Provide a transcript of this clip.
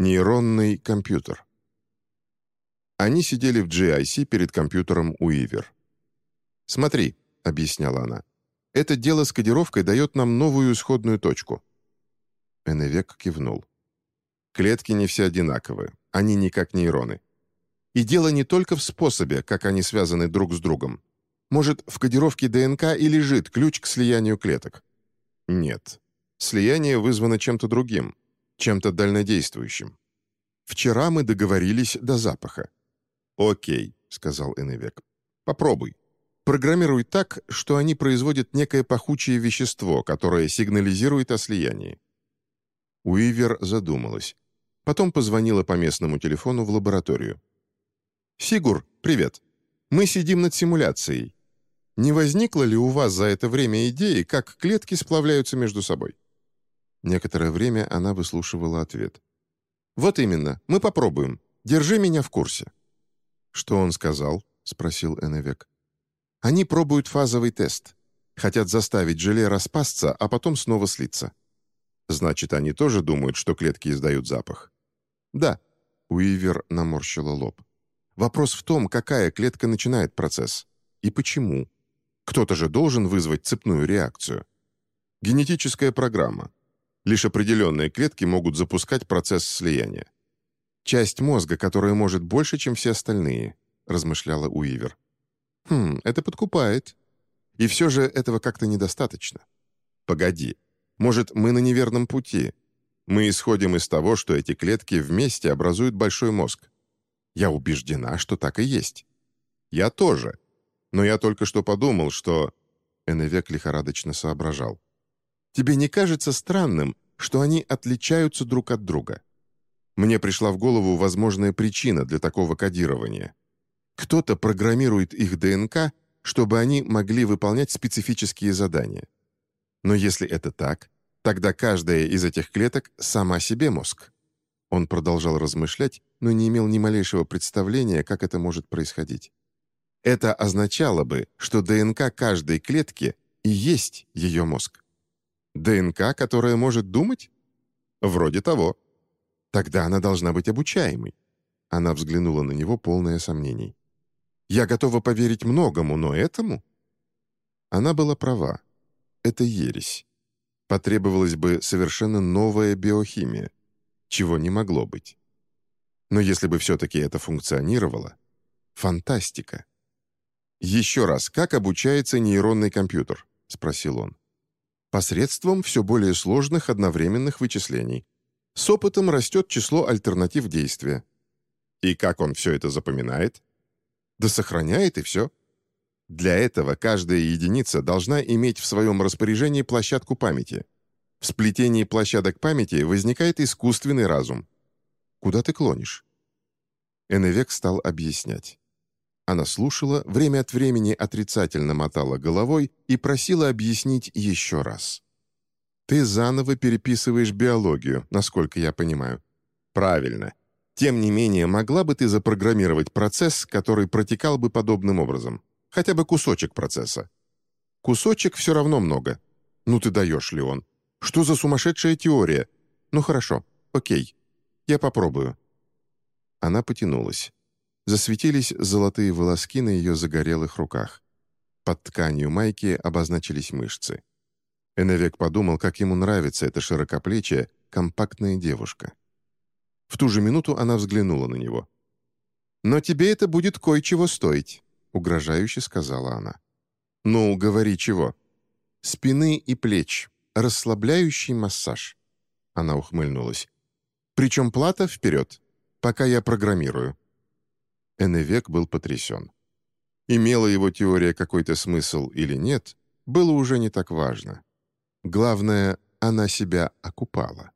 Нейронный компьютер. Они сидели в GIC перед компьютером Уивер. «Смотри», — объясняла она, — «это дело с кодировкой дает нам новую исходную точку». Эннвек кивнул. «Клетки не все одинаковы, они не как нейроны. И дело не только в способе, как они связаны друг с другом. Может, в кодировке ДНК и лежит ключ к слиянию клеток? Нет. Слияние вызвано чем-то другим, чем-то дальнодействующим. Вчера мы договорились до запаха. «Окей», — сказал Эннвек. «Попробуй. Программируй так, что они производят некое пахучее вещество, которое сигнализирует о слиянии». Уивер задумалась. Потом позвонила по местному телефону в лабораторию. «Сигур, привет. Мы сидим над симуляцией. Не возникло ли у вас за это время идеи, как клетки сплавляются между собой?» Некоторое время она выслушивала ответ. «Вот именно. Мы попробуем. Держи меня в курсе». «Что он сказал?» — спросил Эннвек. «Они пробуют фазовый тест. Хотят заставить желе распасться, а потом снова слиться». «Значит, они тоже думают, что клетки издают запах?» «Да». Уивер наморщила лоб. «Вопрос в том, какая клетка начинает процесс. И почему. Кто-то же должен вызвать цепную реакцию. Генетическая программа. Лишь определенные клетки могут запускать процесс слияния. «Часть мозга, которая может больше, чем все остальные», — размышляла Уивер. «Хм, это подкупает. И все же этого как-то недостаточно. Погоди, может, мы на неверном пути? Мы исходим из того, что эти клетки вместе образуют большой мозг. Я убеждена, что так и есть. Я тоже. Но я только что подумал, что...» Эннвек лихорадочно соображал. Тебе не кажется странным, что они отличаются друг от друга? Мне пришла в голову возможная причина для такого кодирования. Кто-то программирует их ДНК, чтобы они могли выполнять специфические задания. Но если это так, тогда каждая из этих клеток сама себе мозг. Он продолжал размышлять, но не имел ни малейшего представления, как это может происходить. Это означало бы, что ДНК каждой клетки и есть ее мозг. ДНК, которая может думать? Вроде того. Тогда она должна быть обучаемой. Она взглянула на него, полное сомнений. «Я готова поверить многому, но этому?» Она была права. Это ересь. Потребовалась бы совершенно новая биохимия, чего не могло быть. Но если бы все-таки это функционировало... Фантастика. «Еще раз, как обучается нейронный компьютер?» — спросил он посредством все более сложных одновременных вычислений. С опытом растет число альтернатив действия. И как он все это запоминает? Да сохраняет и все. Для этого каждая единица должна иметь в своем распоряжении площадку памяти. В сплетении площадок памяти возникает искусственный разум. Куда ты клонишь? Эннвек стал объяснять. Она слушала, время от времени отрицательно мотала головой и просила объяснить еще раз. «Ты заново переписываешь биологию, насколько я понимаю». «Правильно. Тем не менее, могла бы ты запрограммировать процесс, который протекал бы подобным образом? Хотя бы кусочек процесса». «Кусочек все равно много». «Ну ты даешь, Леон. Что за сумасшедшая теория?» «Ну хорошо, окей. Я попробую». Она потянулась. Засветились золотые волоски на ее загорелых руках. Под тканью майки обозначились мышцы. Эневек подумал, как ему нравится эта широкоплечья, компактная девушка. В ту же минуту она взглянула на него. «Но тебе это будет кое-чего стоить», — угрожающе сказала она. «Ну, говори чего?» «Спины и плеч. Расслабляющий массаж». Она ухмыльнулась. «Причем плата вперед, пока я программирую». Эннвек был потрясен. Имела его теория какой-то смысл или нет, было уже не так важно. Главное, она себя окупала.